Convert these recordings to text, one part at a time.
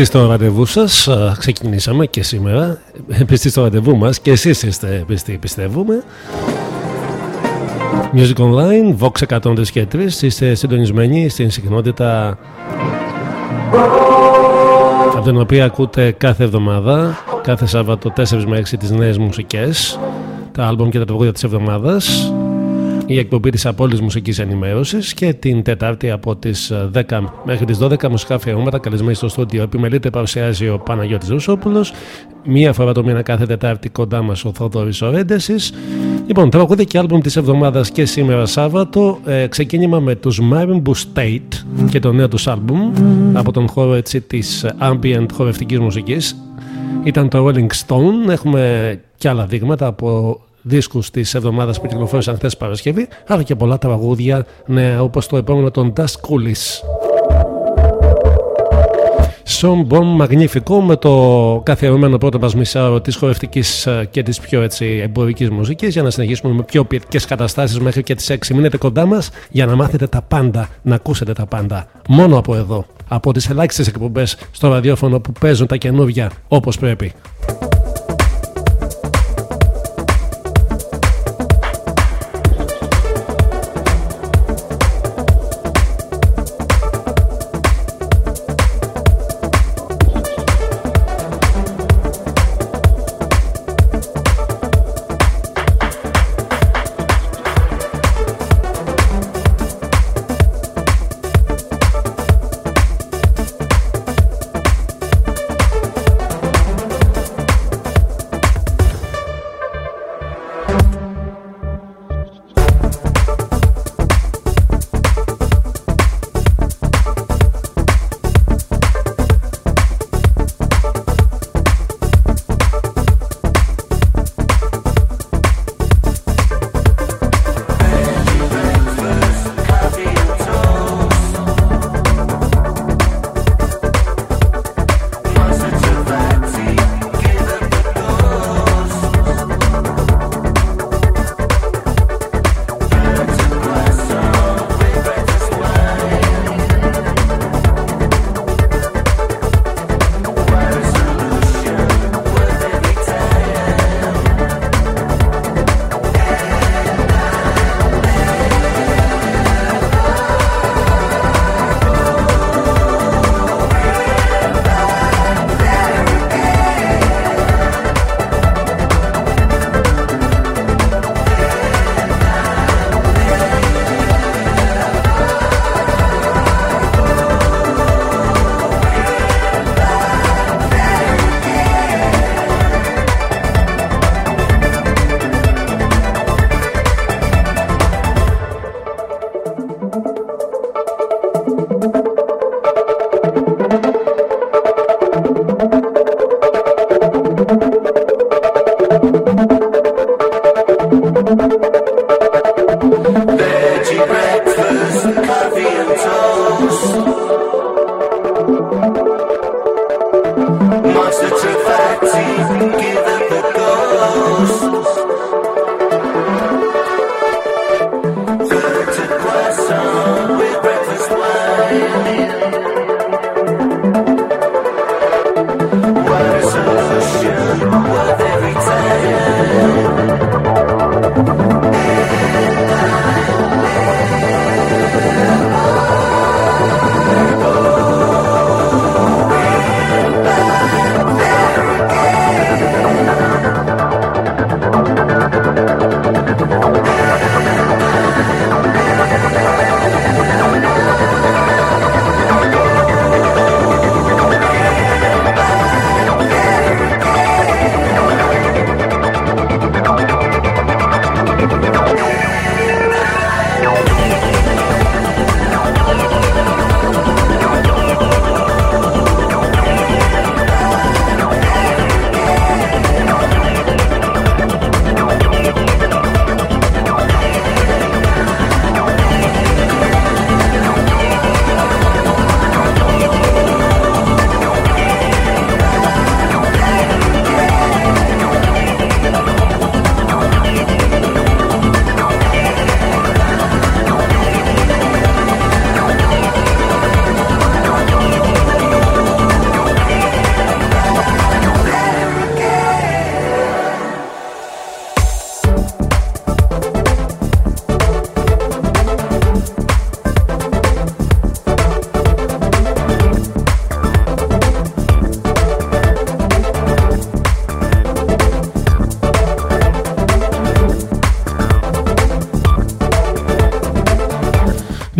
Πιστοί στο ραντεβού σας, ξεκινήσαμε και σήμερα. Πιστοί στο ραντεβού μας και εσείς είστε πιστοί, πιστεύουμε. Music Online, Vox 103 και 3. Είστε συντονισμένοι στην συχνότητα από την οποία ακούτε κάθε εβδομάδα, κάθε Σάββατο 4 με 6 τις νέες μουσικές, τα άλμπομ και τα τραγούδια της εβδομάδας η εκπομπή της απόλυτης μουσικής ενημέρωσης και την Τετάρτη από τις 10 ε, μέχρι τις 12 μουσικά αφιερώματα καλεσμένοι στο στούντιο. Επιμελείται παρουσιάζει ο Παναγιώτης Ρουσόπουλος. Μία φορά το μήνα κάθε Τετάρτη κοντά μας ο Θόδωρης Ορέντεσης. Λοιπόν, τραγούδι και άλμπουμ της εβδομάδας και σήμερα Σάββατο. Ε, ξεκίνημα με τους Marimbu State και το νέο τους άλμπουμ από τον χώρο έτσι, της ambient χορευτικής μουσικής. Ήταν το Rolling Stone. Έχουμε και άλλα δείγματα από δίσκους της εβδομάδας που κυκλοφόρησαν χθες Παρασκευή αλλά και πολλά τραγούδια νέα όπως το επόμενο των Dust Coolies. Σον Μπομ Magnifico με το καθιερωμένο πρώτο μας μισάωρο της χορευτικής ε, και της πιο έτσι εμπορικής μουσικής για να συνεχίσουμε με πιο ποιητικές καταστάσεις μέχρι και τις 6 μήνετε κοντά μας για να μάθετε τα πάντα, να ακούσετε τα πάντα μόνο από εδώ, από τις ελάχιστες εκπομπές στο ραδιόφωνο που παίζουν τα καινούργια όπως πρέπει.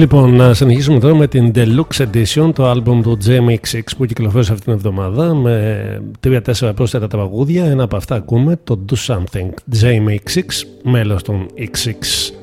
Λοιπόν, να συνεχίσουμε τώρα με την Deluxe Edition, το album του JMX6 που κυκλοφόρησε αυτήν την εβδομάδα με 3-4 πρόσθετα τραγούδια. Ένα από αυτά ακούμε το Do Something. JMX6, μέλος των X6.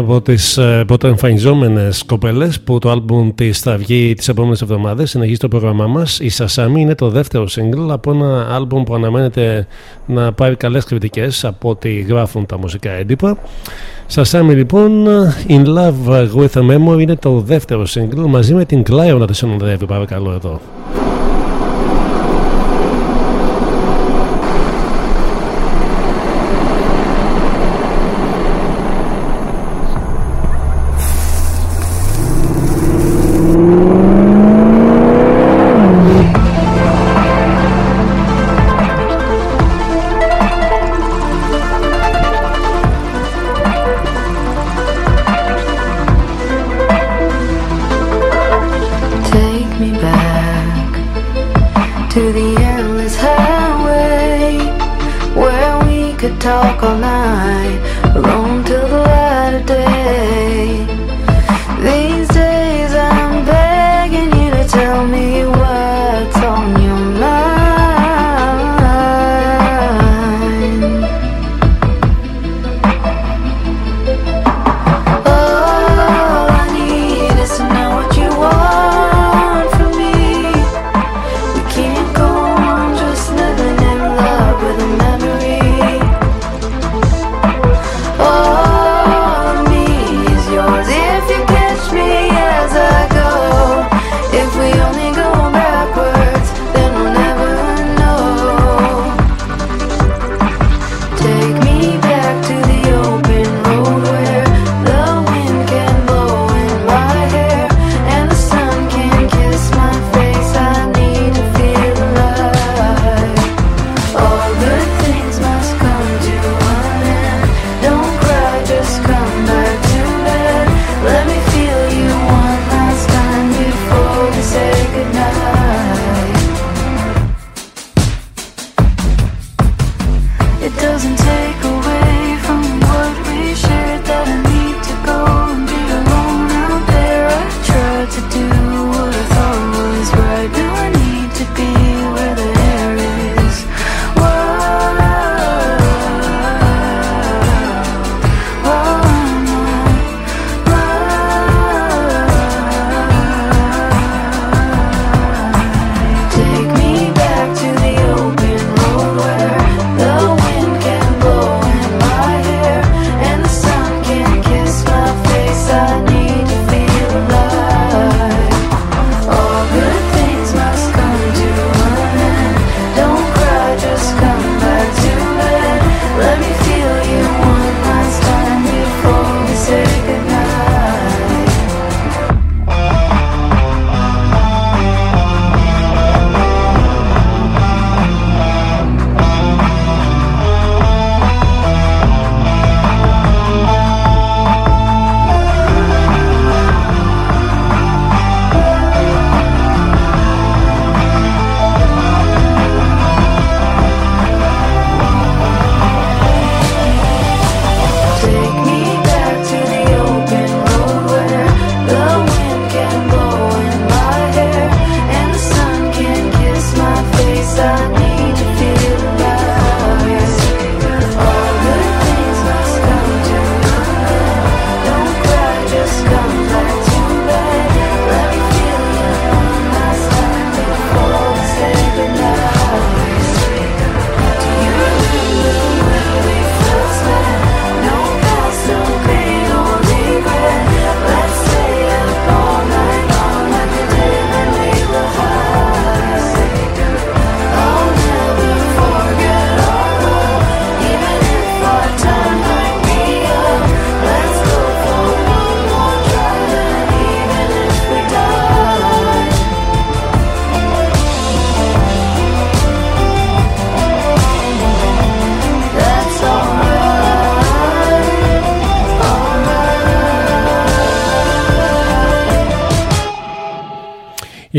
Από τις ε, πρωτοεμφανιζόμενε κοπέλες που το άλμπουμ της θα βγει τις επόμενες εβδομάδες. Συνεχίζει το πρόγραμμά μας. Η Σασάμι είναι το δεύτερο single από ένα άλμπουμ που αναμένεται να πάρει καλές κριτικές από ό,τι γράφουν τα μουσικά έντυπα. Σασάμι λοιπόν, In Love with a Memory είναι το δεύτερο single μαζί με την Κλάιο να τη συνοδεύει παρακαλώ εδώ.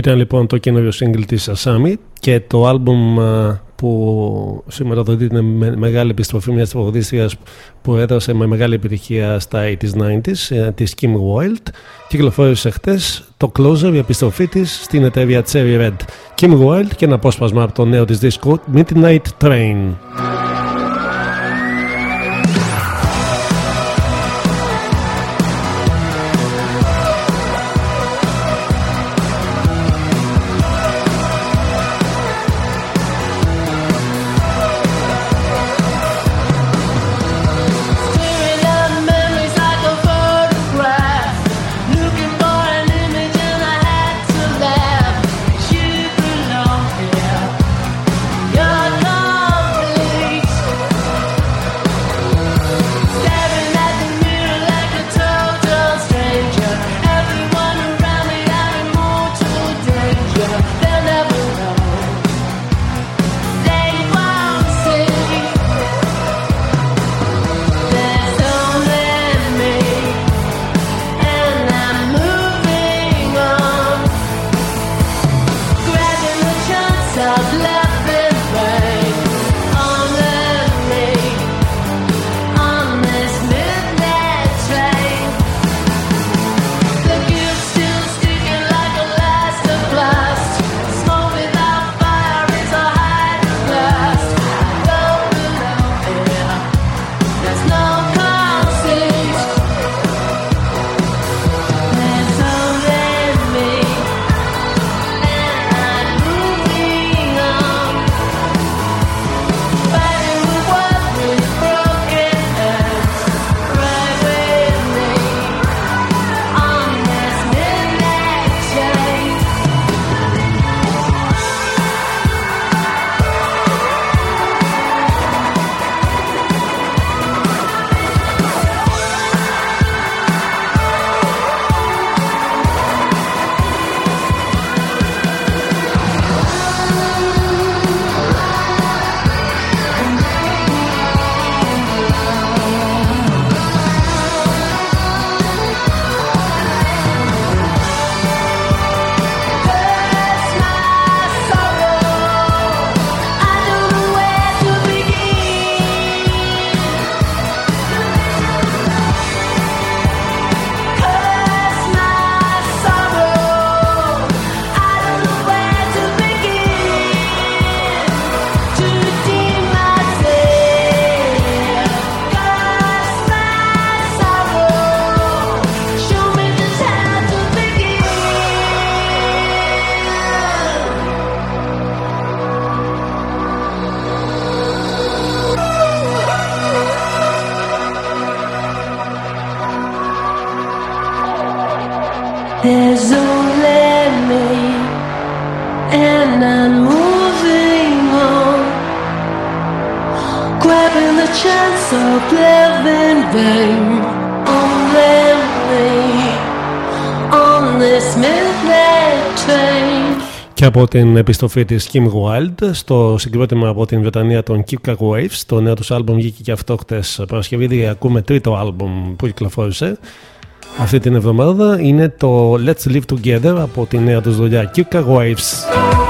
Ήταν λοιπόν το καινούριο single της Asami και το άλμπουμ που σηματοδοτείται με μεγάλη επιστροφή μιας τραγουδίστριας που έδωσε με μεγάλη επιτυχία στα 80s 90s ε, της Kim Wilde. Κυκλοφόρησε χτες το Closer η επιστροφή της στην εταιρεία Cherry Red. Kim Wilde και ένα απόσπασμα από το νέο της δίσκο Midnight Train από την επιστροφή της Kim Wilde στο συγκρότημα από την Βρετανία των Kipka Waves. Το νέο τους άλμπομ βγήκε και αυτό χτες Παρασκευή. Ακούμε τρίτο άλμπομ που κυκλοφόρησε αυτή την εβδομάδα. Είναι το Let's Live Together από τη νέα τους δουλειά Kipka Waves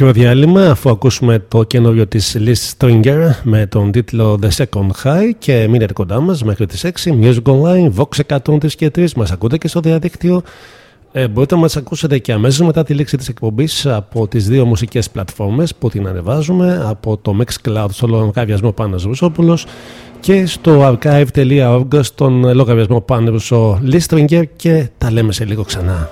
Μικρό διάλειμμα αφού ακούσουμε το καινούριο της Liz Stringer με τον τίτλο The Second High και μείνετε κοντά μας μέχρι τις 6 Music Online, Vox 103 και 3 μας ακούτε και στο διαδίκτυο ε, μπορείτε να μας ακούσετε και αμέσως μετά τη λήξη της εκπομπής από τις δύο μουσικές πλατφόρμες που την ανεβάζουμε από το Mixcloud στο λογαριασμό Πάνας Ρουσόπουλος και στο archive.org στον λογαριασμό Πάνας Liz Stringer και τα λέμε σε λίγο ξανά.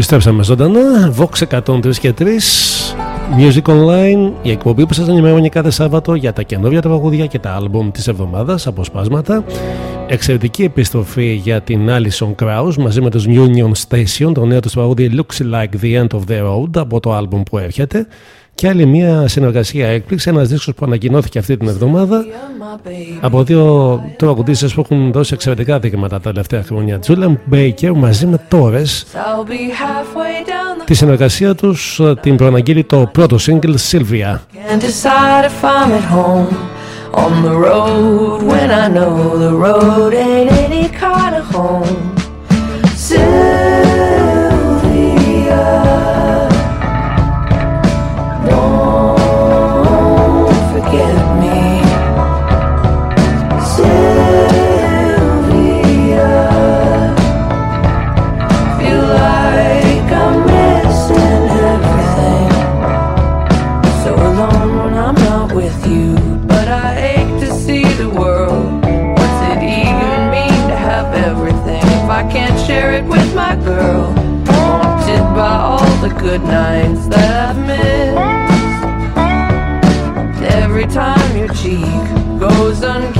Επιστρέψαμε ζωντανά, Vox 103 και 3, Music Online, η εκπομπή που σας ενημερώνει κάθε Σάββατο για τα καινούργια τραγούδια και τα άλμπουμ της εβδομάδας, αποσπάσματα. Εξαιρετική επιστροφή για την Alison Krauss μαζί με τους Union Station, το νέο τους τραγούδι Looks Like the End of the Road από το άλμπουμ που έρχεται. Και άλλη μια συνεργασία έκπληξη, ένας δίσκος που ανακοινώθηκε αυτή την εβδομάδα από δύο τραγουδίστες που έχουν δώσει εξαιρετικά δείγματα τα τελευταία χρόνια. Τζούλεμ Μπέικερ μαζί με Τόρες. Τη συνεργασία τους ε, την προαναγγείλει το πρώτο σύγκλ Sylvia. good nights that I've missed. Every time your cheek goes unkissed.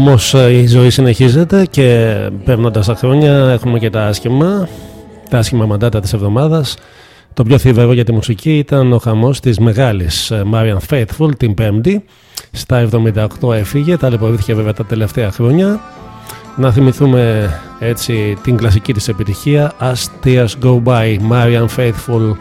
Όμως ε, η ζωή συνεχίζεται και παίρνοντας τα χρόνια έχουμε και τα άσχημα, τα άσχημα μαντάτα της εβδομάδας. Το πιο θύβερο για τη μουσική ήταν ο χαμός της μεγάλης ε, Marian Faithful την Πέμπτη. Στα 78 έφυγε, ταλαιπωρήθηκε βέβαια τα τελευταία χρόνια. Να θυμηθούμε έτσι την κλασική της επιτυχία As Tears Go By, Marian Faithful.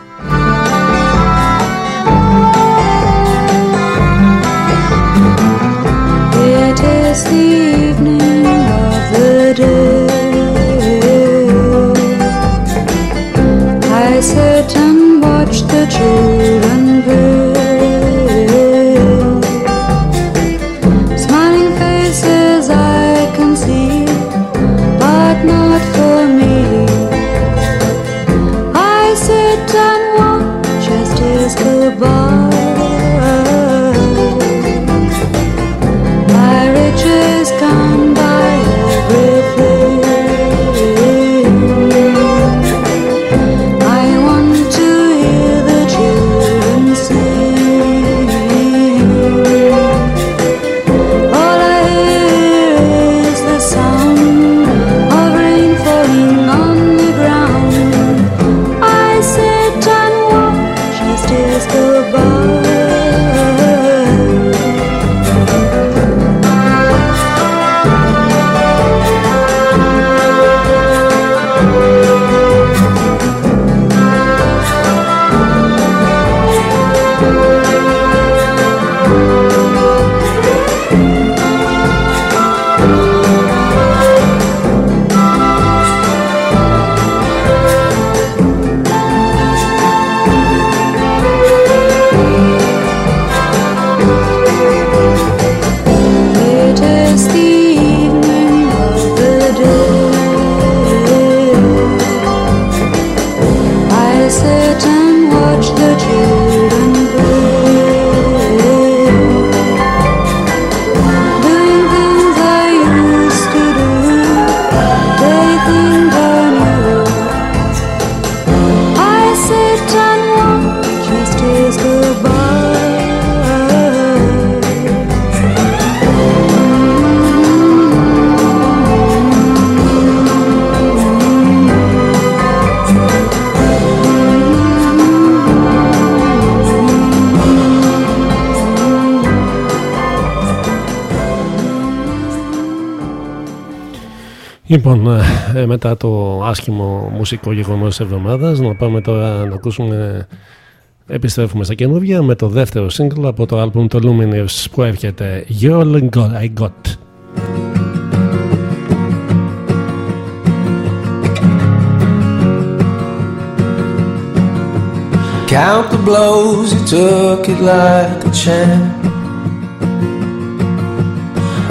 Λοιπόν, ε, μετά το άσχημο μουσικό γεγονός της εβδομάδας, να πάμε τώρα να ακούσουμε. Επιστρέφουμε στα καινούργια με το δεύτερο single από το album το Luminous που έρχεται You're All I Got. Count the blows, you took it like a champ.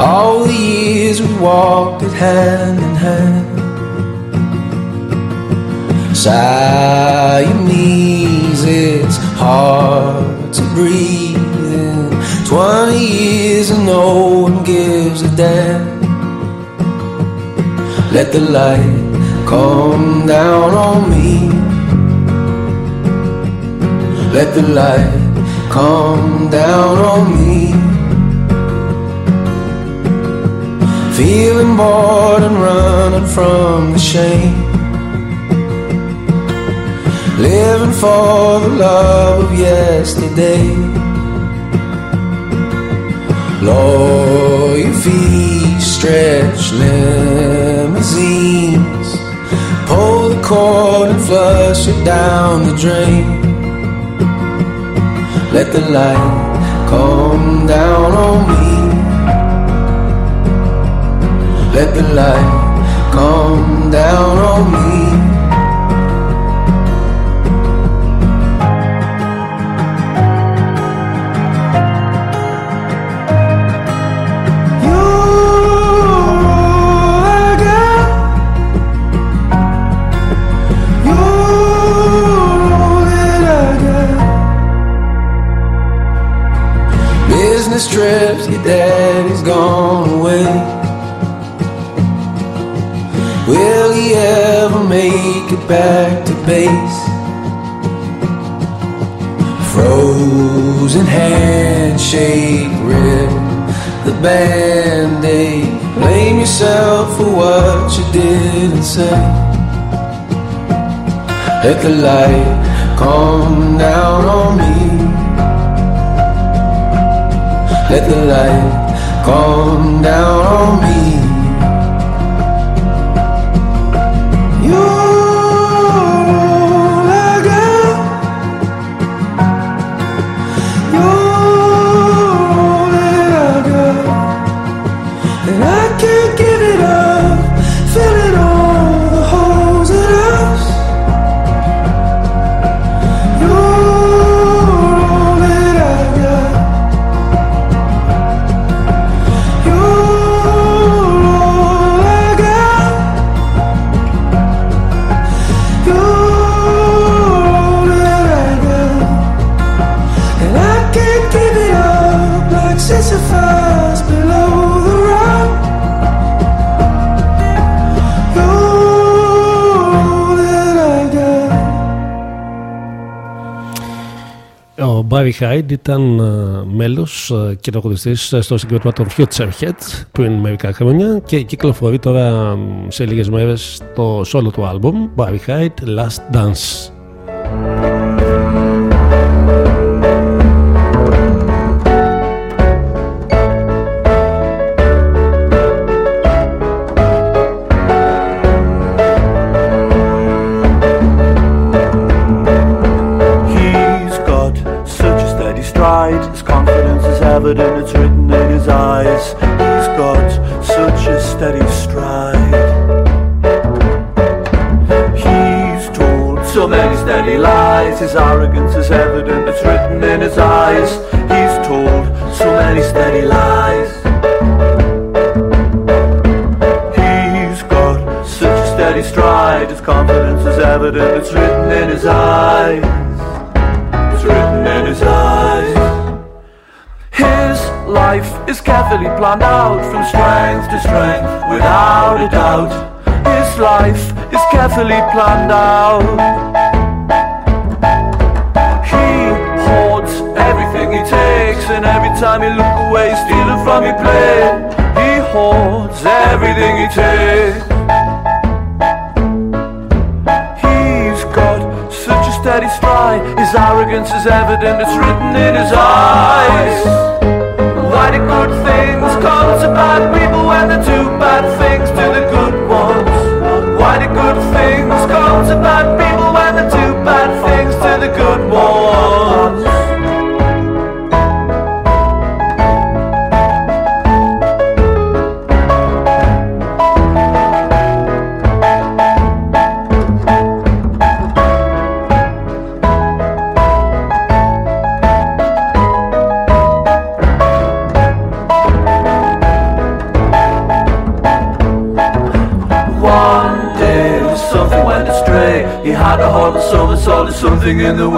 All the years we walked it hand in hand. Siamese, it's hard to breathe in. Twenty years and no one gives a damn. Let the light come down on me. Let the light come down on me. Feeling bored and running from the shame. Living for the love of yesterday. Lower your feet, stretch limousines. Pull the cord and flush it down the drain. Let the light come down on me. Let the light come down on me. Base? Frozen handshake, rip the band aid. Blame yourself for what you didn't say. Let the light come down on me. Let the light come down on me. Barry Hyde ήταν ε, μέλος ε, και τραγουδιστής στο συγκρότημα των Futurehead πριν μερικά χρόνια και κυκλοφορεί τώρα σε λίγες μέρες το solo του album Barry Hyde Last Dance. Planned out from strength to strength without a doubt. His life is carefully planned out. He hoards everything he takes, and every time he look away, stealing from your plate. He hoards everything he takes. He's got such a steady stride, his arrogance is evident, it's written in his eyes. Why do good things come to bad people when they do bad things to the good ones? Why do good things singing the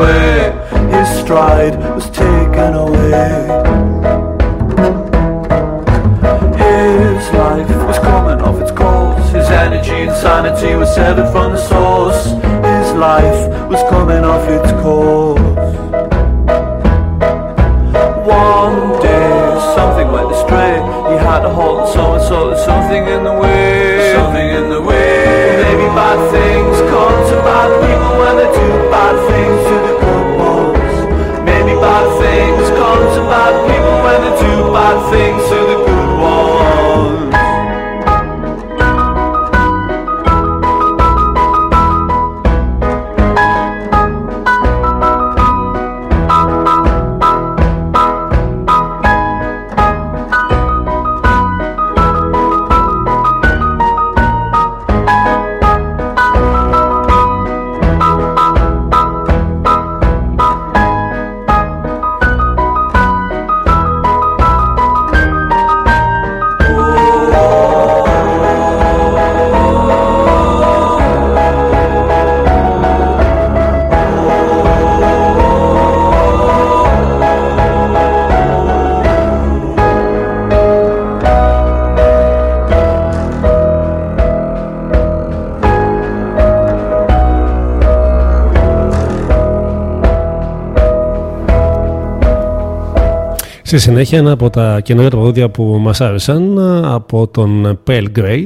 Στη συνέχεια ένα από τα καινούργια τραγούδια που μας άρεσαν από τον Pale Grey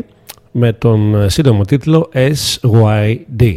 με τον σύντομο τίτλο SYD.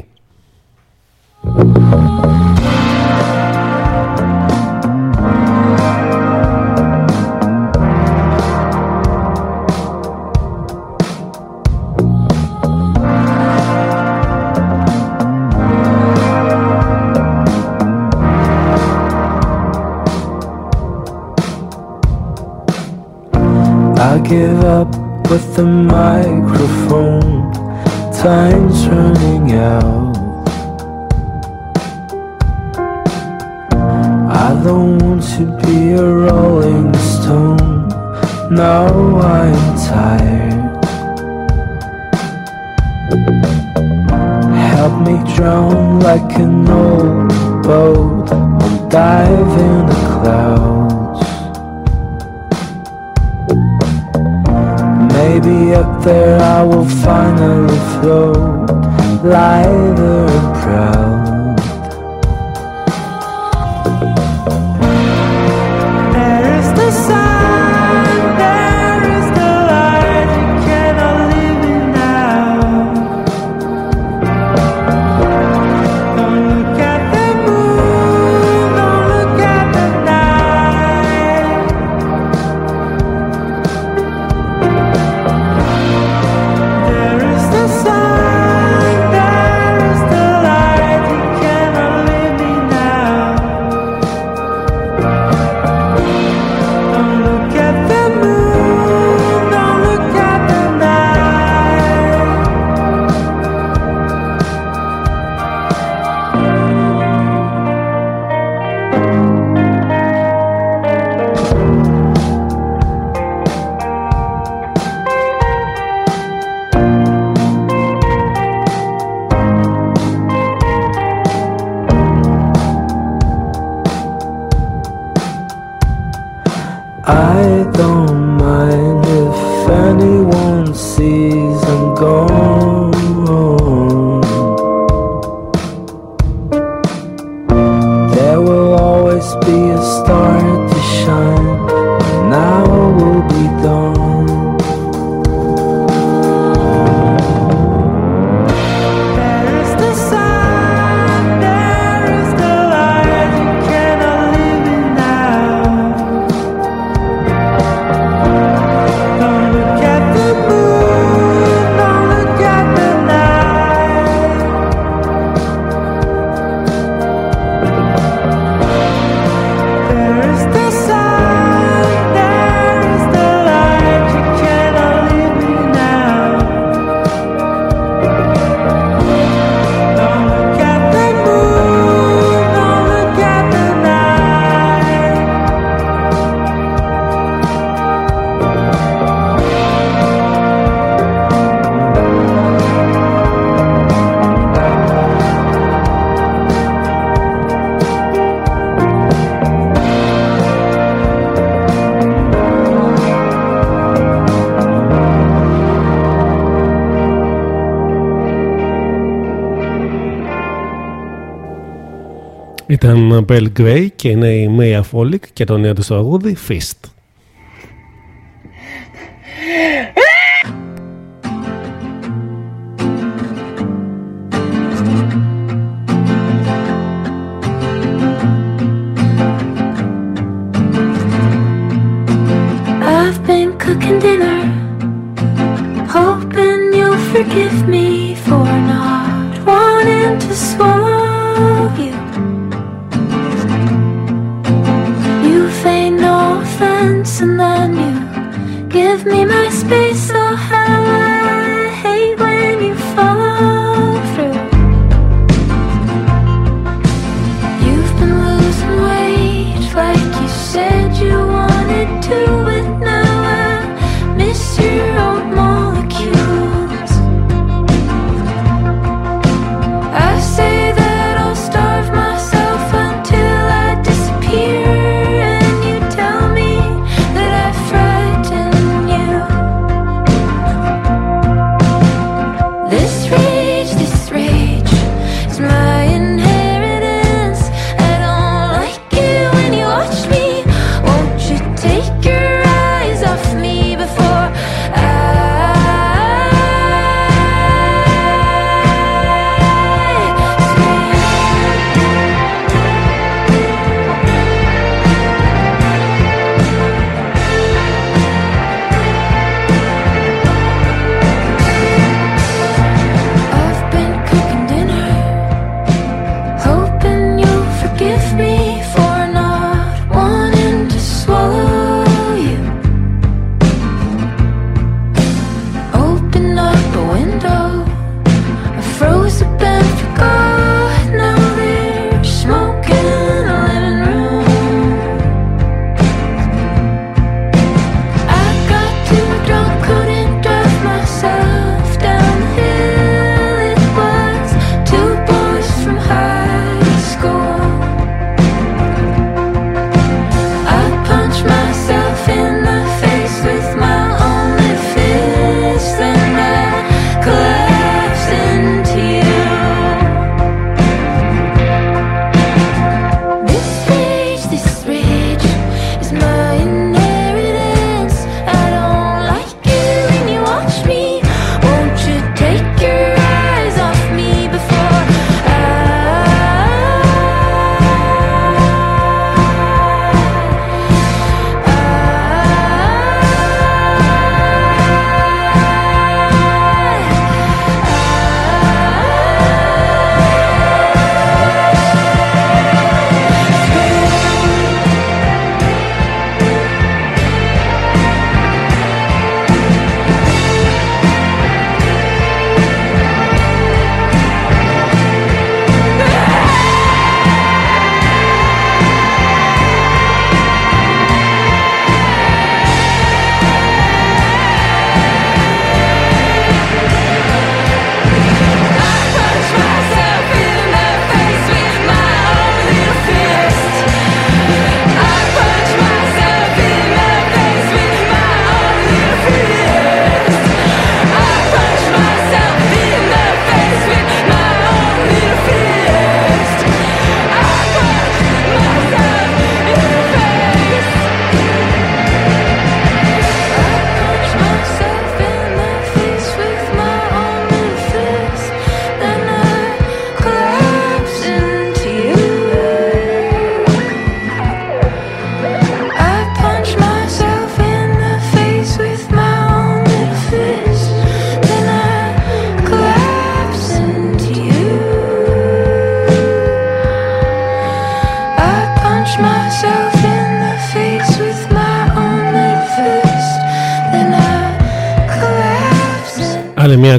Ήταν Bell Gray και είναι η Maya Folic και το νέο του τραγούδι Fist.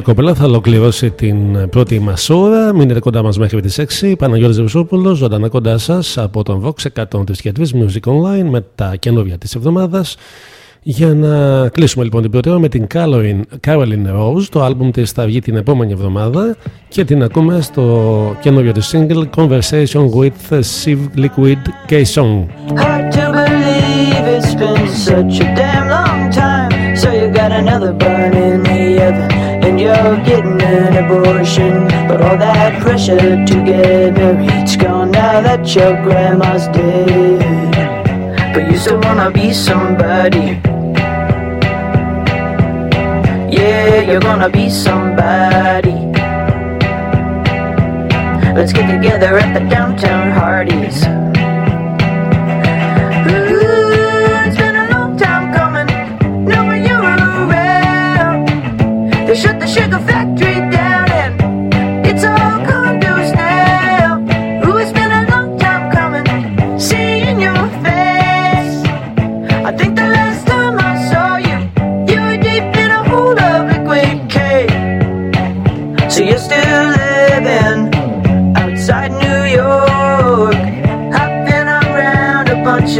Άλλη μια κοπέλα θα ολοκληρώσει την πρώτη μας ώρα. Μείνετε κοντά μας μέχρι τις 6. Παναγιώτης Ζευσόπουλο, ζωντανά κοντά σας από τον Vox 103 και Music Online με τα καινούργια της εβδομάδας. Για να κλείσουμε λοιπόν την πρώτη ώρα με την Caroline, Caroline Rose. Το άλμπουμ της θα βγει την επόμενη εβδομάδα και την ακούμε στο καινούριο της single Conversation with Siv Liquid K-Song. Hard to believe it's been such a damn long time. You're getting an abortion. But all that pressure to get married's gone now that your grandma's dead. But you still wanna be somebody. Yeah, you're gonna be somebody. Let's get together at the downtown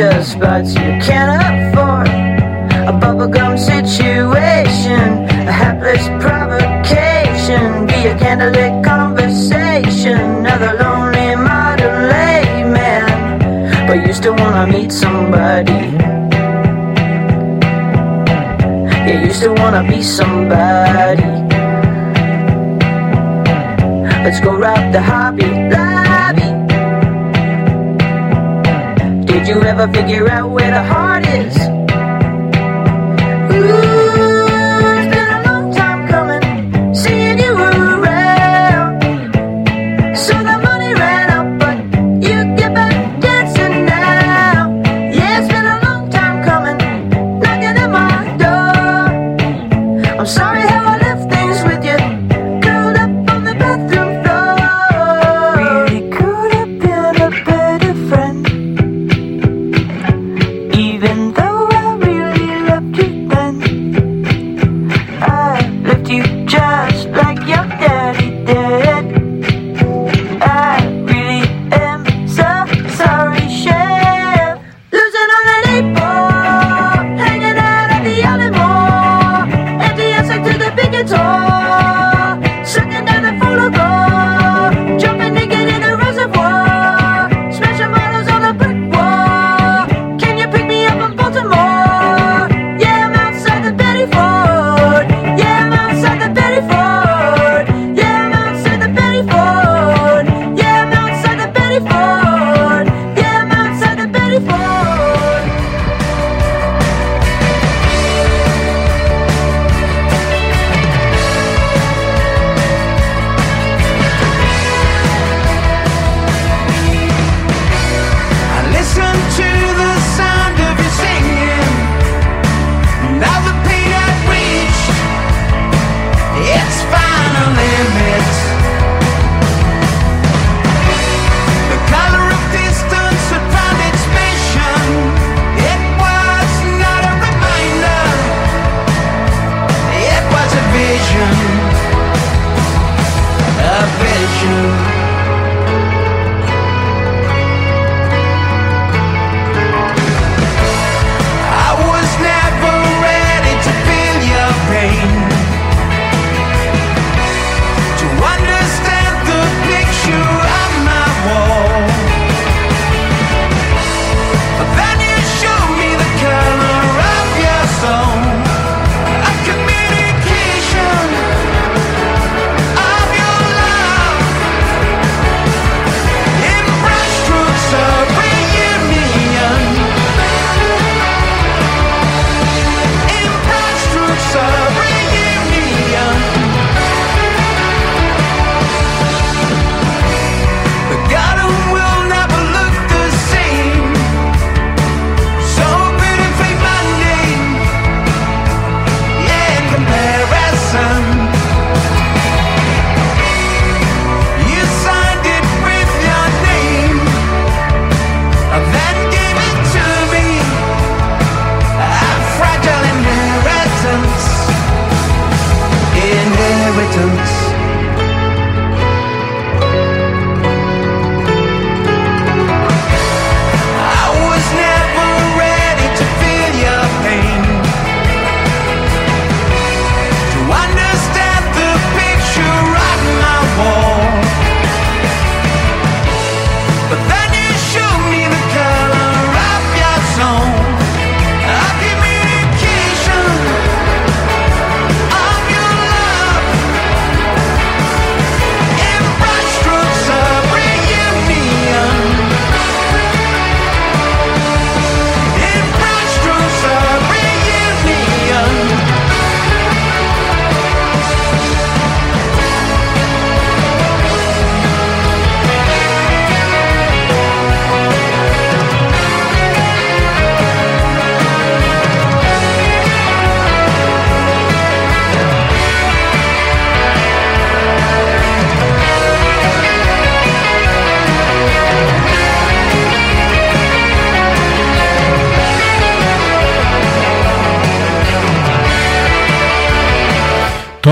of spots you can't afford. A bubblegum situation, a hapless provocation, be a candlelit conversation, another lonely modern layman. But you still wanna meet somebody. Yeah, you still wanna be somebody. Let's go rob the Hobby Lobby. You ever figure out where the heart is?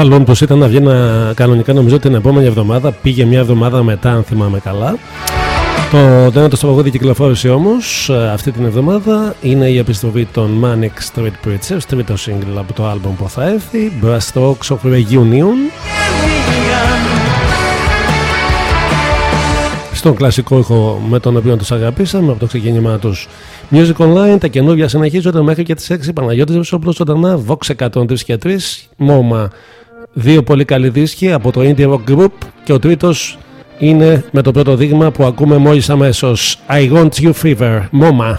Το album του ήταν να βγει κανονικά νομίζω την επόμενη εβδομάδα. Πήγε μια εβδομάδα μετά, αν θυμάμαι καλά. Το τέταρτο στο παγόδι κυκλοφόρησε όμως ε, αυτή την εβδομάδα. Είναι η επιστροφή των Manic Street Preachers, τρίτο single από το album που θα έρθει. Brass Strokes of Reunion. Στον κλασικό ήχο με τον οποίο τους αγαπήσαμε από το ξεκίνημά τους. Music Online, τα καινούργια συνεχίζονται μέχρι και τις 6. Παναγιώτης Βεσόπουλο ζωντανά, Vox 103 και 3, MoMA. Δύο πολύ καλοί δίσκοι από το Indie Rock Group και ο τρίτος είναι με το πρώτο δείγμα που ακούμε μόλις αμέσως. I Want You Fever, MoMA.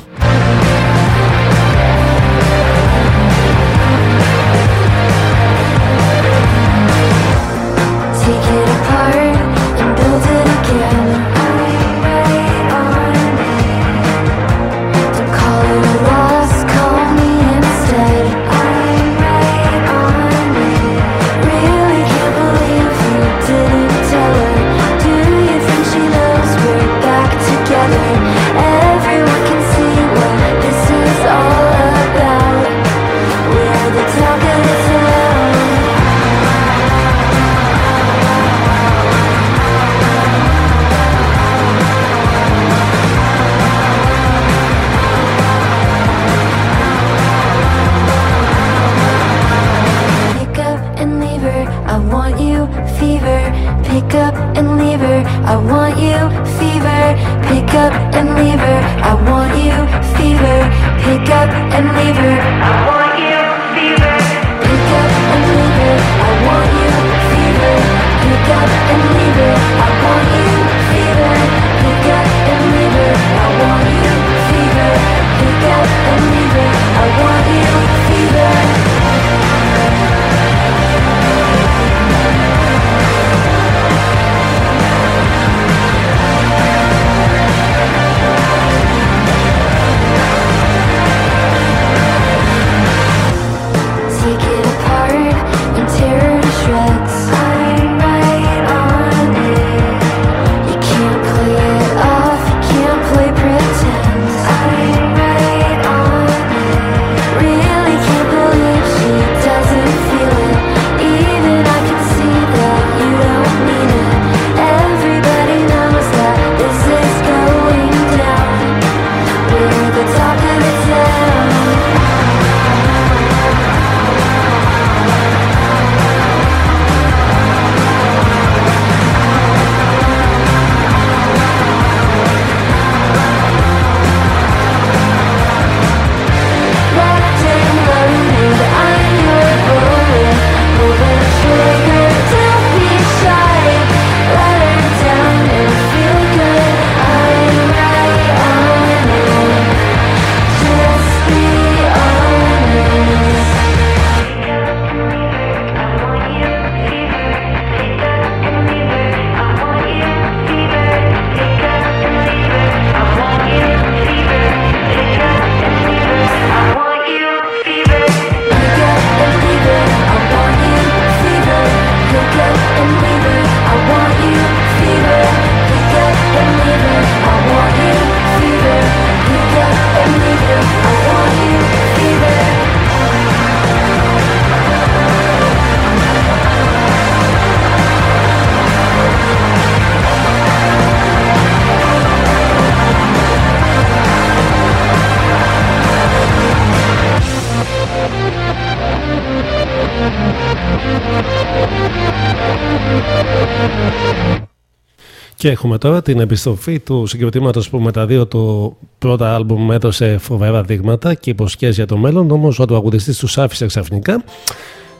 Και έχουμε τώρα την επιστροφή του συγκροτήματος που με τα δύο του πρώτα άλμπουμ έδωσε φοβερά δείγματα και υποσχέσεις για το μέλλον. Όμως ο τραγουδιστής τους άφησε ξαφνικά.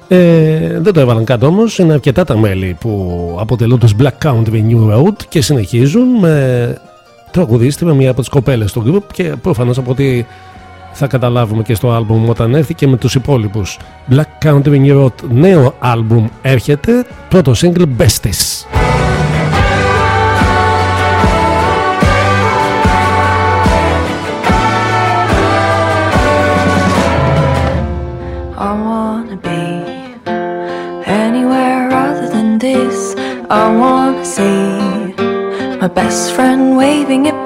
Ε, δεν το έβαλαν κάτω όμως. Είναι αρκετά τα μέλη που αποτελούν τους Black Country New Road και συνεχίζουν με τραγουδίστη με μία από τις κοπέλες του group και προφανώς από ό,τι θα καταλάβουμε και στο άλμπουμ όταν έρθει και με τους υπόλοιπους Black Country New Road νέο άλμπουμ έρχεται πρώτο single Besties I wanna see my best friend waving at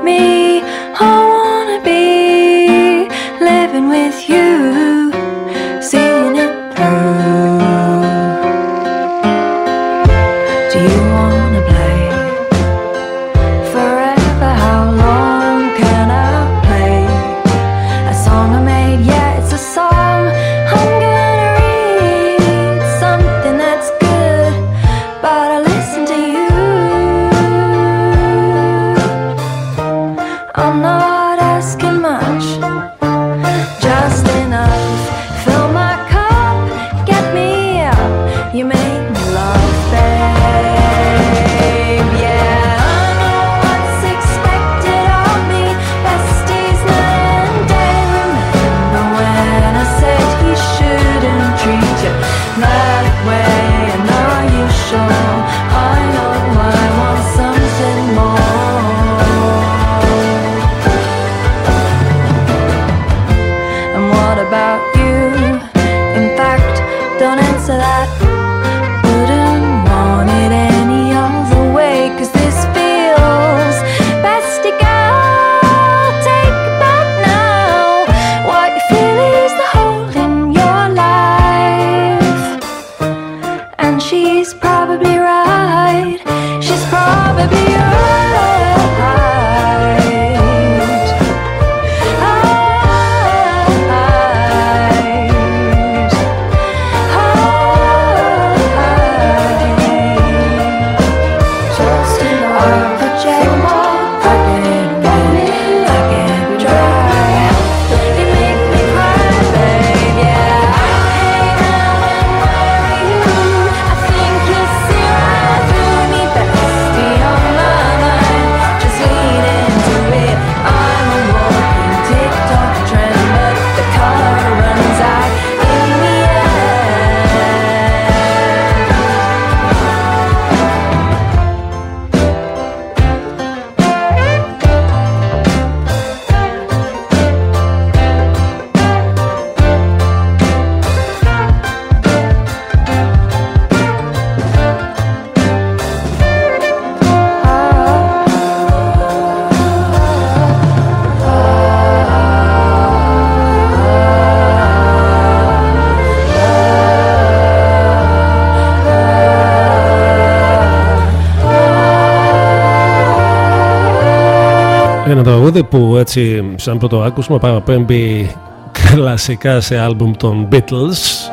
Ένα τραγούδι που έτσι σαν πρώτο άκουσμα παραπέμπει κλασικά σε άλμπουμ των Beatles.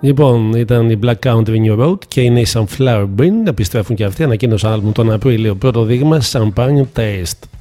Λοιπόν, ήταν η Black Country New Road και είναι Nation Flower Bean. Επιστρέφουν και αυτοί, ανακοίνωσαν άλμπουμ τον Απρίλιο. Πρώτο δείγμα, Champagne Taste.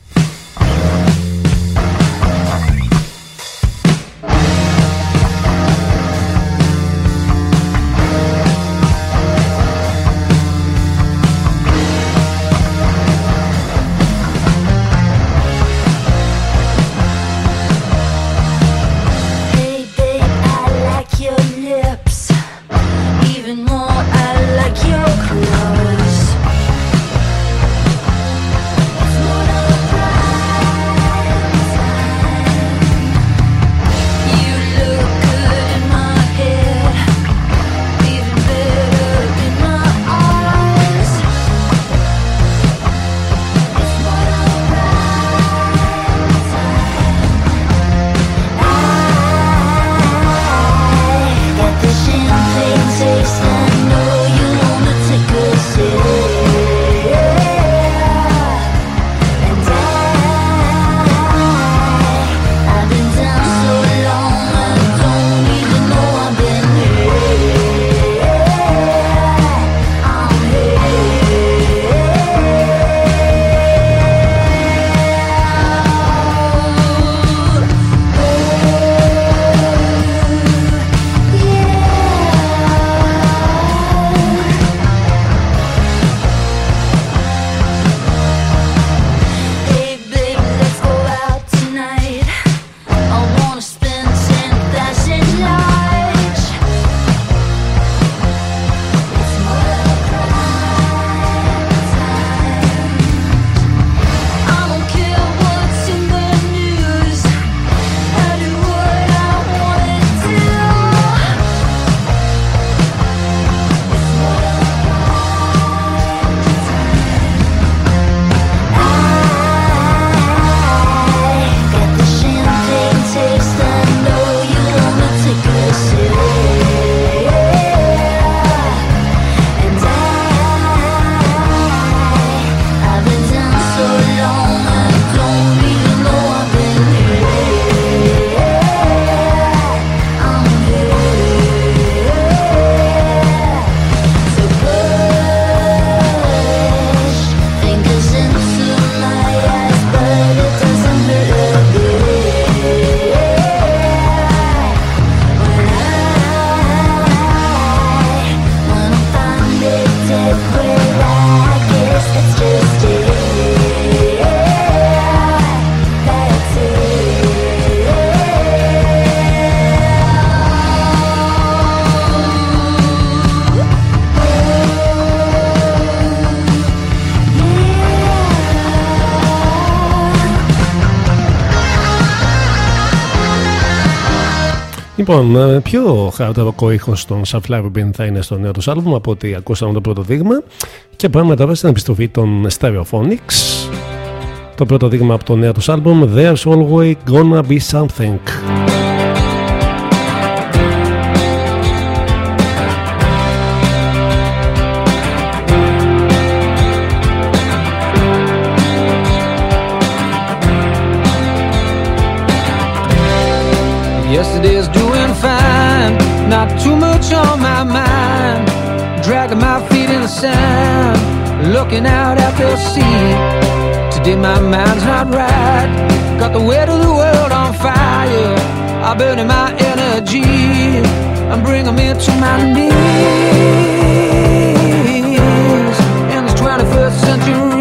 Λοιπόν, ε, πιο χαρακτηριστικό ήχος των Sunflower Bean θα είναι στο νέο τους άλμπουμ από ό,τι ακούσαμε το πρώτο δείγμα. Και πάμε τώρα στην επιστροφή των Stereophonics. Το πρώτο δείγμα από το νέο τους άλμπουμ There's Always Gonna Be Something. Looking out at the sea. Today my mind's not right, got the weight of the world on fire. I'm burning my energy, I'm bringing me to my knees in this 21st century.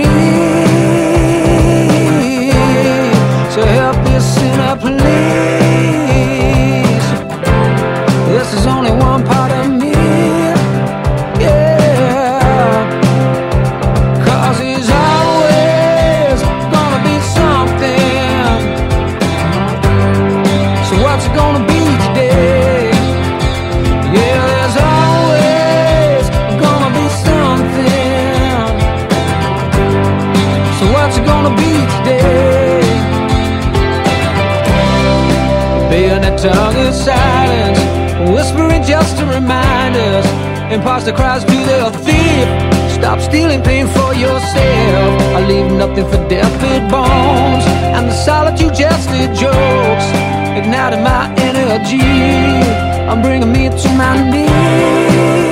Just to remind us. Imposter cries to the thief, stop stealing pain for yourself. I leave nothing for deathbed bones, and the solitude just the jokes, igniting my energy. I'm bringing me to my knees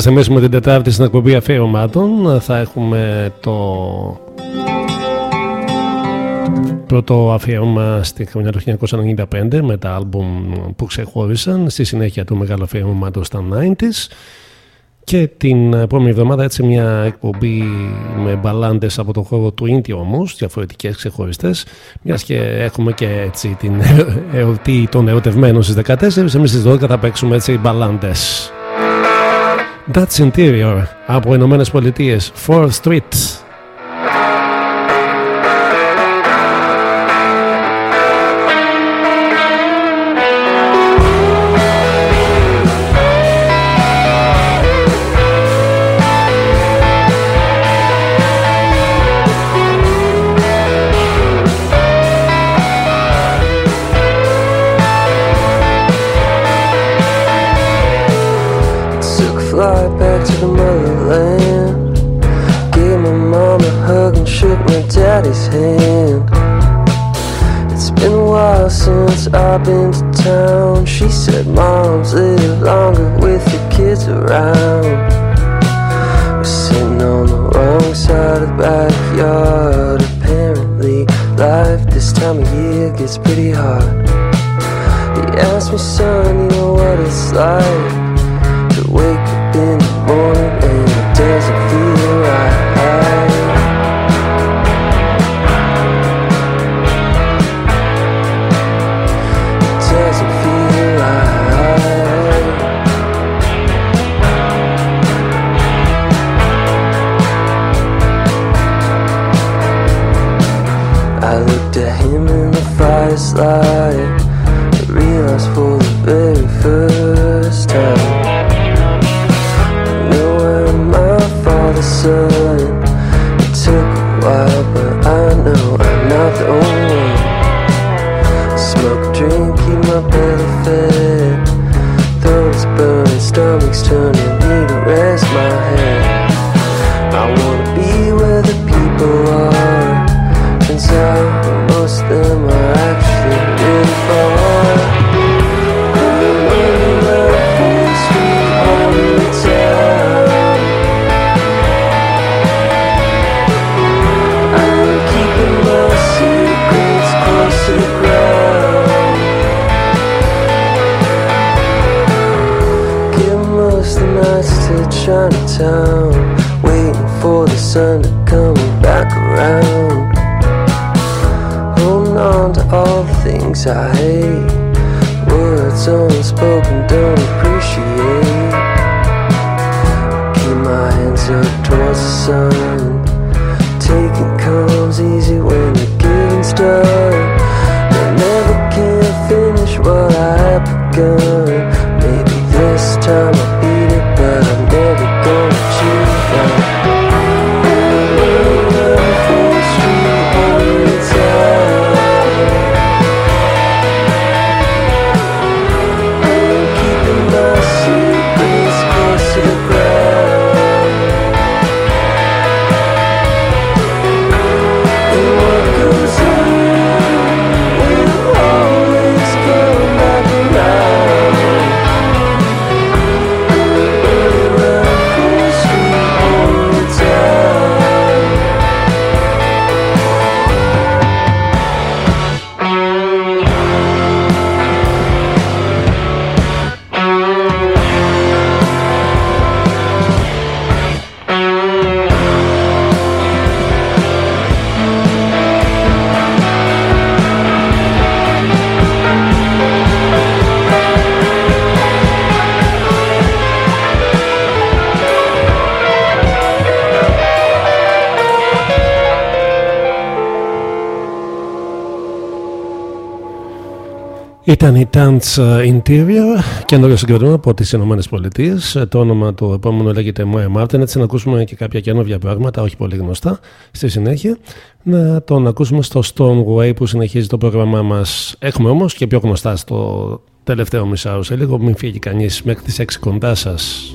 σας θυμίσουμε την Τετάρτη στην εκπομπή αφιερωμάτων. Θα έχουμε το πρώτο αφιέρωμα στη χρονιά του 1995 με τα άλμπουμ που ξεχώρισαν. Στη συνέχεια του μεγάλου αφιερωμάτων στα 90s. Και την επόμενη εβδομάδα έτσι μια εκπομπή με μπαλάντες από το χώρο του Ίντι όμως, διαφορετικές ξεχωριστές, μιας και έχουμε και έτσι την εορτή των ερωτευμένων στις 14, εμείς στις 12 θα παίξουμε έτσι μπαλάντες. That's Interior από Ηνωμένε Πολιτείε, 4th Street. She said moms live longer with the kids around. We're sitting on the wrong side of the backyard. Apparently, life this time of year gets pretty hard. He asked me, son, you know what it's like. towards the sun. Take it comes easy way. Ήταν η Tanz ε, Interior, καινούριο συγκρότημα από τις Ηνωμένες Πολιτείες. Ε, το όνομα του επόμενου λέγεται Moya Martin. Έτσι να ακούσουμε και κάποια καινούργια πράγματα, όχι πολύ γνωστά. Στη συνέχεια να τον ακούσουμε στο Stoneway που συνεχίζει το πρόγραμμά μας. Έχουμε όμως και πιο γνωστά στο τελευταίο μισάωρο. Σε λίγο μην φύγει κανείς μέχρι τις 6 κοντά σας.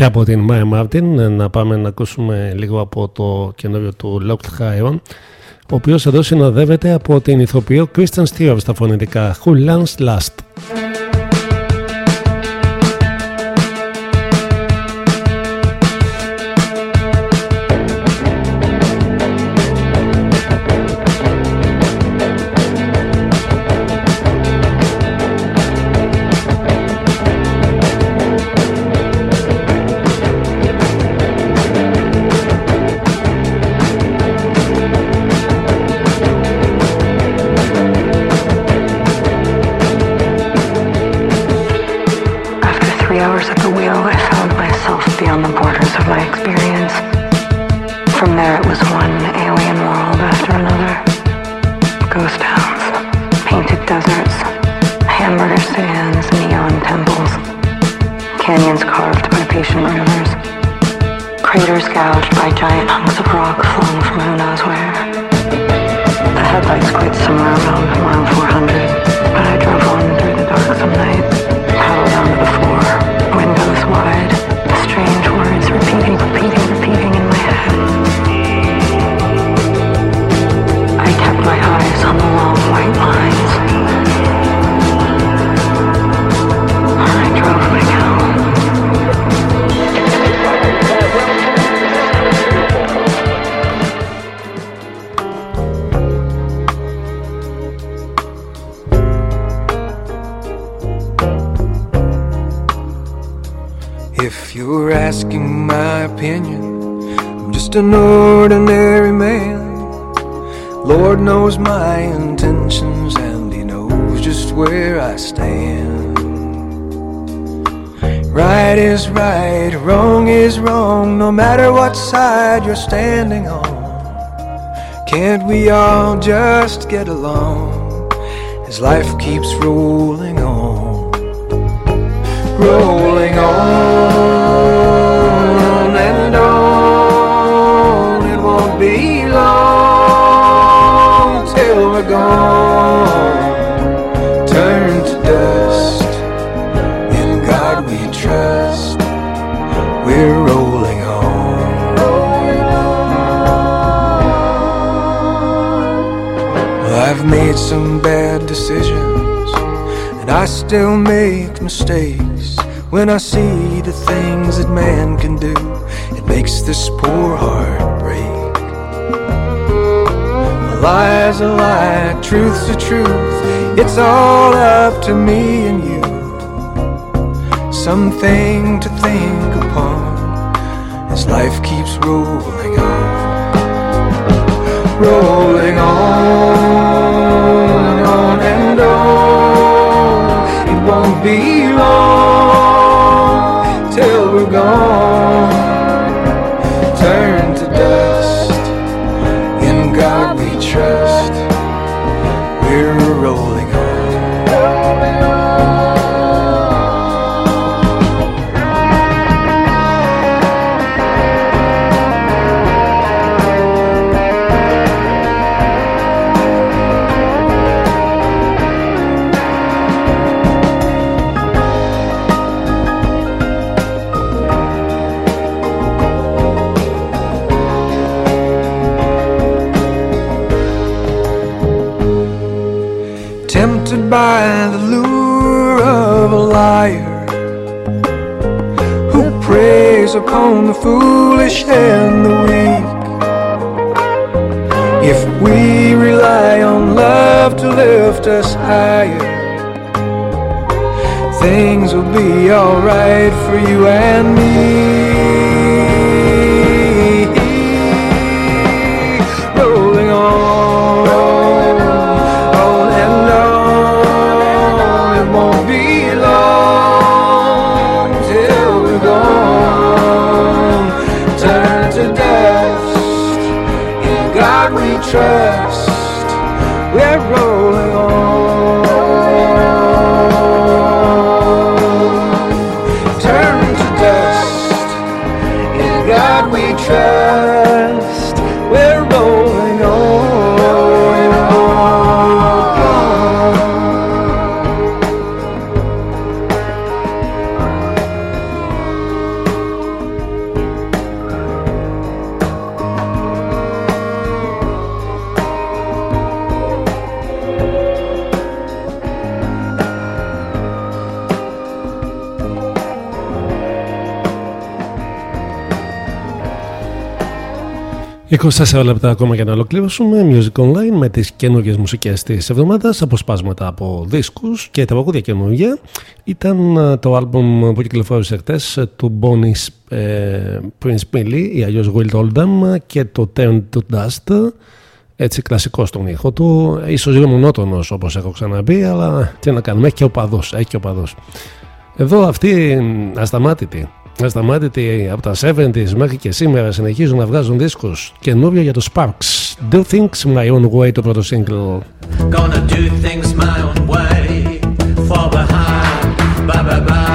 και από την Maya Martin να πάμε να ακούσουμε λίγο από το καινούριο του Locked Chiron ο οποίος εδώ συνοδεύεται από την ηθοποιό Christian Stewart στα φωνητικά Who Learns Last; you're standing on. Can't we all just get along as life keeps rolling on? rolling on When I see the things that man can do, it makes this poor heart break. A lie's a lie, truth's a truth. It's all up to me and you. Something to think upon as life keeps rolling on. Rolling on and on and on. It won't be long by the lure of a liar who preys upon the foolish and the weak. If we rely on love to lift us higher, things will be alright for you and me. 24 λεπτά ακόμα για να ολοκληρώσουμε. Music Online με τις καινούργιες μουσικές της εβδομάδας. Αποσπάσματα από δίσκους και τα παγούδια καινούργια. Ήταν ε, το άλμπουμ που κυκλοφόρησε χτες ε, του Bonnie ε, Prince Millie ή αλλιώς Will Oldham και το Turn to Dust. Έτσι κλασικό στον ήχο του. Ίσως λίγο μονότονος όπως έχω ξαναπεί αλλά τι να κάνουμε έχει και οπαδός, έχει και οπαδός. εδώ αυτή ασταμάτητη ασταμάτητοι από τα 70s μέχρι και σήμερα συνεχίζουν να βγάζουν δίσκους καινούριο για το Sparks Do Things My Own Way το πρώτο single Gonna do things my own way. Fall behind, bye bye bye.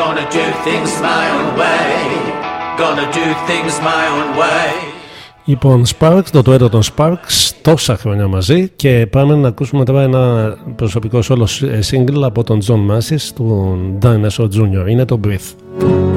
Gonna do things my own way. Gonna do things my own way. Λοιπόν, Sparks, το duetto των Sparks, τόσα χρόνια μαζί και πάμε να ακούσουμε τώρα ένα προσωπικό solo single από τον John Massis του Dinosaur Jr. Είναι το Breathe. Breathe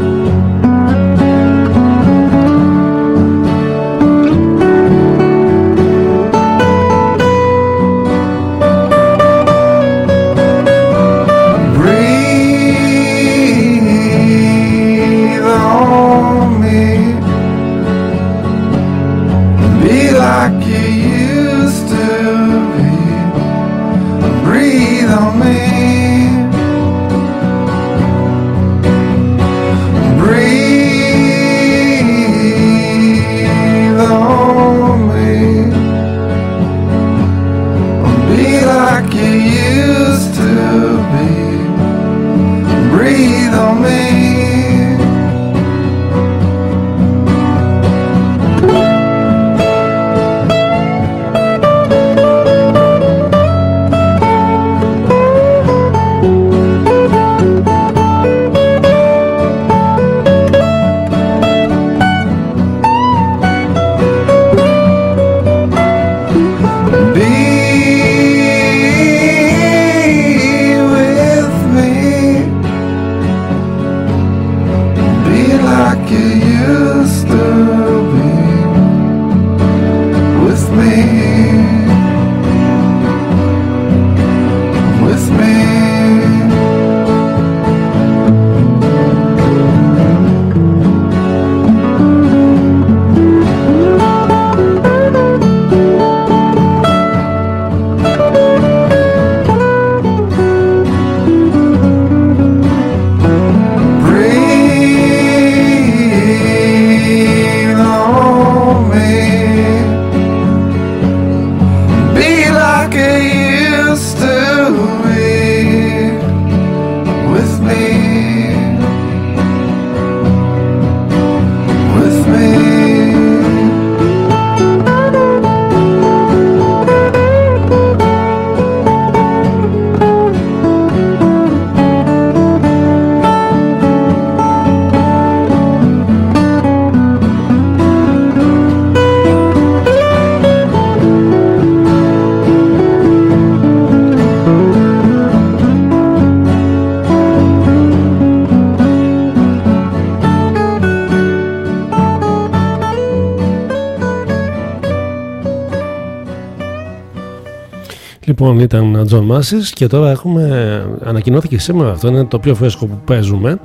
Λοιπόν, ήταν ο J Mascis και τώρα έχουμε. Ανακοινώθηκε σήμερα αυτό, είναι το πιο φρέσκο που παίζουμε.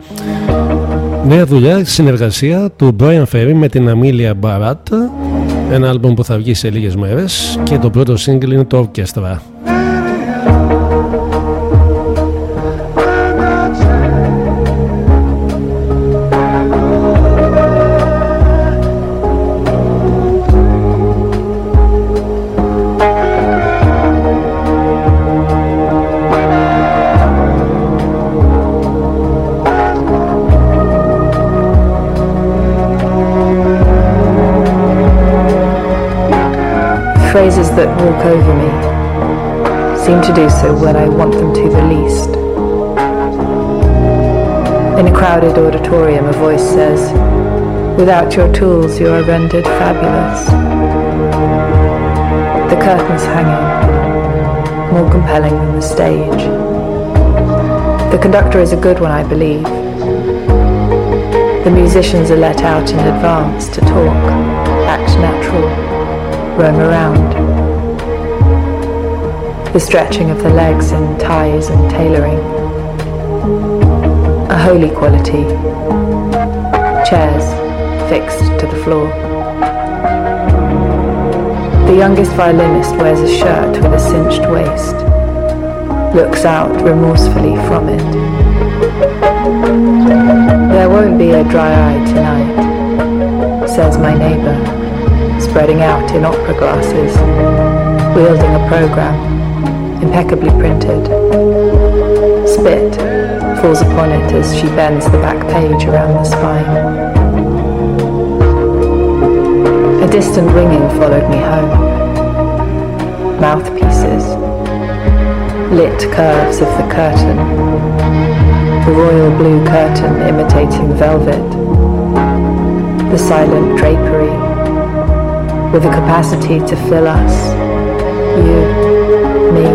Νέα δουλειά, συνεργασία του Bryan Ferry με την Amelia Barratt. Ένα άλμπουμ που θα βγει σε λίγες μέρες και το πρώτο single είναι το Orchestra. Phrases that walk over me seem to do so when I want them to the least. In a crowded auditorium, a voice says, Without your tools, you are rendered fabulous. The curtains hanging, more compelling than the stage. The conductor is a good one, I believe. The musicians are let out in advance to talk, act natural, roam around. The stretching of the legs in ties and tailoring. A holy quality. Chairs fixed to the floor. The youngest violinist wears a shirt with a cinched waist. Looks out remorsefully from it. There won't be a dry eye tonight, says my neighbour, spreading out in opera glasses, wielding a program, impeccably printed. Spit falls upon it as she bends the back page around the spine. A distant ringing followed me home. Mouthpieces, lit curves of the curtain, the royal blue curtain imitating velvet, the silent drapery, with the capacity to fill us, you, me.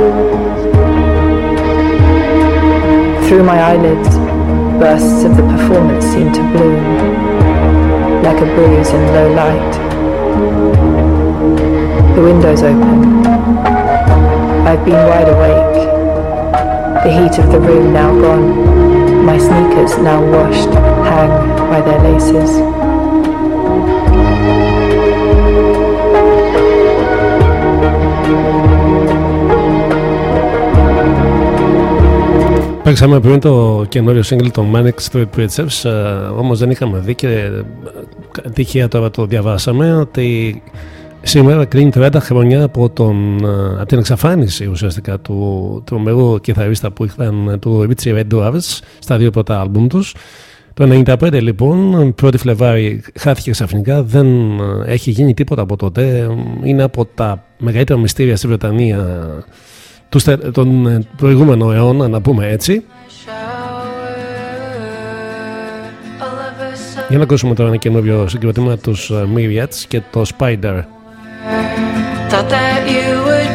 Through my eyelids, bursts of the performance seem to bloom, like a bruise in low light. The window's open. I've been wide awake. The heat of the room now gone. My sneakers now washed hang by their laces. Παίξαμε πριν το καινούριο single των Manic Street Preachers, ε, όμως δεν είχαμε δει και ε, τυχαία τώρα το διαβάσαμε ότι σήμερα κλείνει 30 χρόνια από, τον, ε, από την εξαφάνιση ουσιαστικά του τρομερού κιθαρίστα που είχαν του Richie Red Dwarfs στα δύο πρώτα άλμπουμ τους. Το 95 λοιπόν, 1η Φλεβάρι χάθηκε ξαφνικά, δεν έχει γίνει τίποτα από τότε. Είναι από τα μεγαλύτερα μυστήρια στη Βρετανία του στε- τον ε, προηγούμενο αιώνα, να πούμε έτσι. Για να ακούσουμε τώρα ένα καινούριο συγκρότημα τους ε, Myriads και το Spider. Thought that you would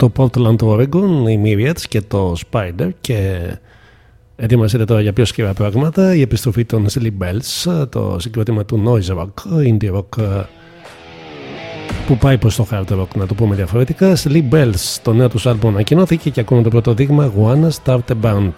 το Portland του Oregon, οι Myriads και το Spider και ετοιμαστείτε τώρα για πιο σκληρά πράγματα. Η επιστροφή των Silly Bells το συγκρότημα του Noise Rock, Indie Rock που πάει προς το hard rock να το πούμε διαφορετικά. Silly Bells, το νέο τους άλμπο ανακοινώθηκε και ακόμα το πρώτο δείγμα Wanna Start a Band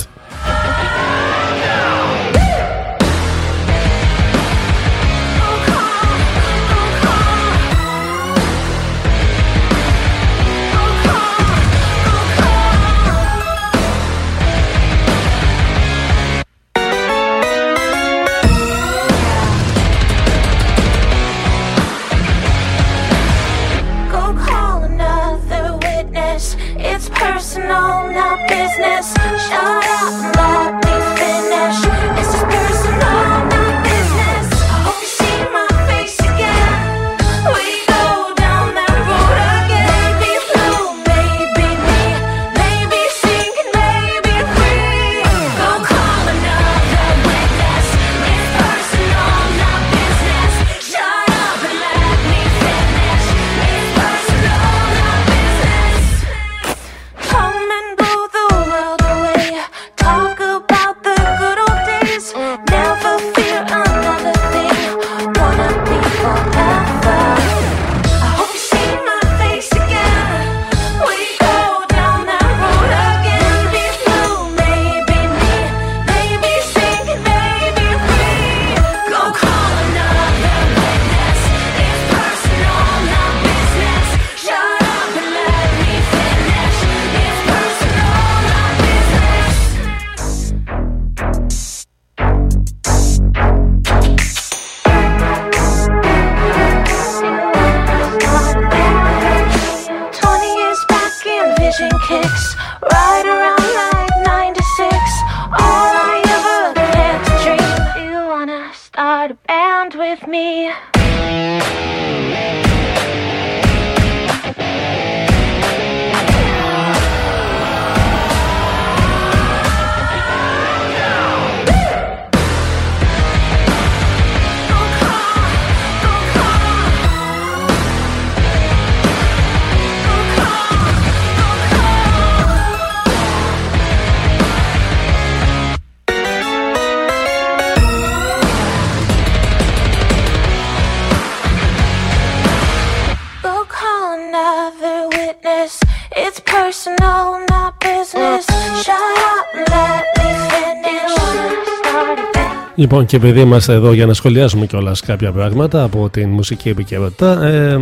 Λοιπόν, και επειδή είμαστε εδώ για να σχολιάσουμε κιόλας κάποια πράγματα από την μουσική επικαιρότητα, ε,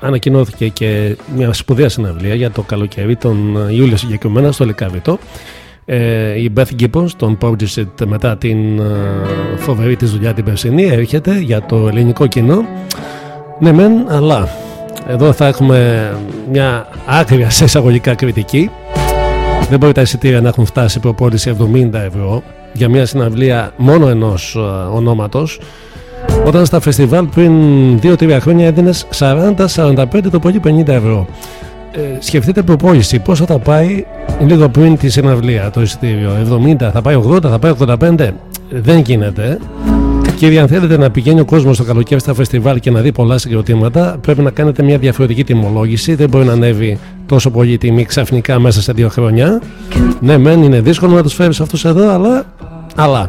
ανακοινώθηκε και μια σπουδαία συναυλία για το καλοκαίρι, τον Ιούλιο συγκεκριμένα, στο Λεκάβητο. Ε, η Beth Gibbons, τον Portishead, μετά την ε, φοβερή της δουλειά την περσινή, έρχεται για το ελληνικό κοινό. Ναι, μεν, αλλά εδώ θα έχουμε μια άκρια σε εισαγωγικά κριτική. Δεν μπορεί τα εισιτήρια να έχουν φτάσει προπόληση 70 ευρώ για μια συναυλία μόνο ενός ε, ονόματος όταν στα φεστιβάλ πριν 2-3 χρόνια έδινες 40-45 το πολύ 50 ευρώ. Ε, σκεφτείτε προπόληση πόσο θα πάει λίγο πριν τη συναυλία το εισιτήριο 70, θα πάει 80, θα πάει 85 δεν γίνεται Κύριε, αν θέλετε να πηγαίνει ο κόσμος το καλοκαίρι στα φεστιβάλ και να δει πολλά συγκροτήματα, πρέπει να κάνετε μια διαφορετική τιμολόγηση. Δεν μπορεί να ανέβει τόσο πολύ η τιμή ξαφνικά μέσα σε δύο χρόνια. Ναι, μεν είναι δύσκολο να τους φέρεις αυτούς εδώ, αλλά. Αλλά.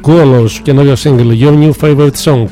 Κούλος, καινούριο single, Your New Favorite Song.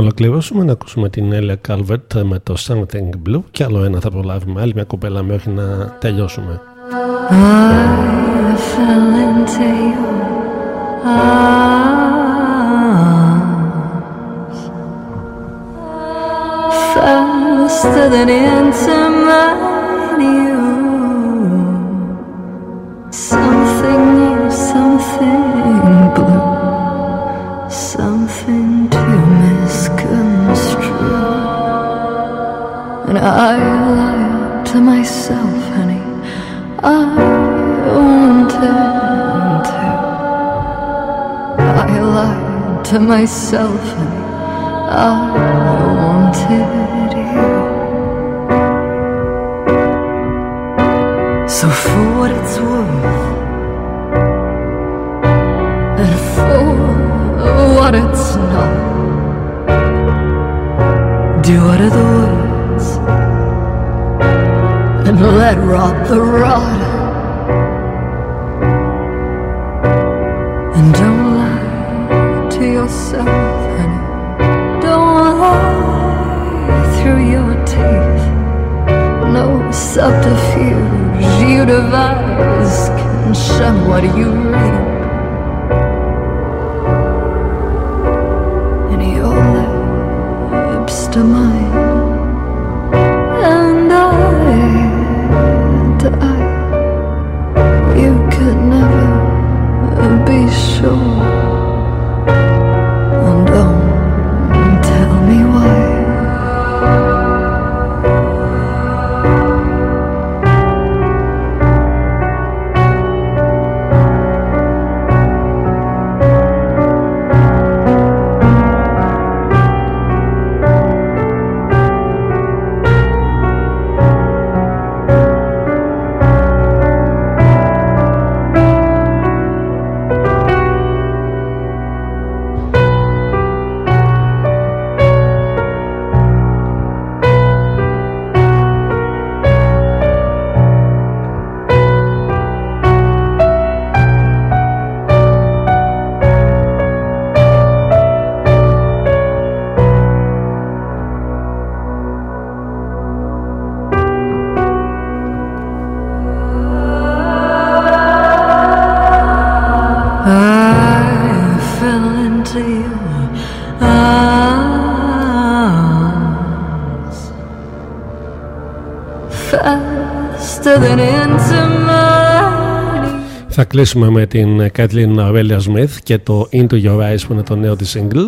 Ολοκληρώσουμε να ακούσουμε την Έλια Calvert με το Something Blue και άλλο ένα θα προλάβουμε. Άλλη μια κοπέλα μέχρι να τελειώσουμε. I fell into your arms faster than Θα κλείσουμε με την Kathleen Aurelia Smith και το Into Your Eyes που είναι το νέο της single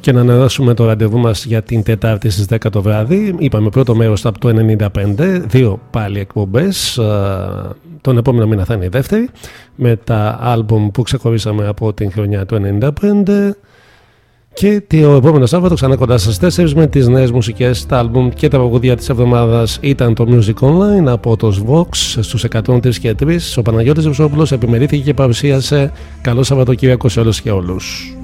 και να αναδώσουμε το ραντεβού μας για την Τετάρτη στις 10 το βράδυ. Είπαμε πρώτο μέρος από το 95, δύο πάλι εκπομπές. Α, Τον επόμενο μήνα θα είναι η δεύτερη με τα άλμπουμ που ξεχωρίσαμε από την χρονιά του 95 και το επόμενος Σάββατο ξανά κοντά σας 4 με τις νέες μουσικές, τα άλμπουμ και τα παγωδία της εβδομάδας ήταν το Music Online από το Vox στους 103 και 3. Ο Παναγιώτης Βουσόπουλος επιμερήθηκε και παρουσίασε καλό Σαββατοκύριακο σε όλους και όλους.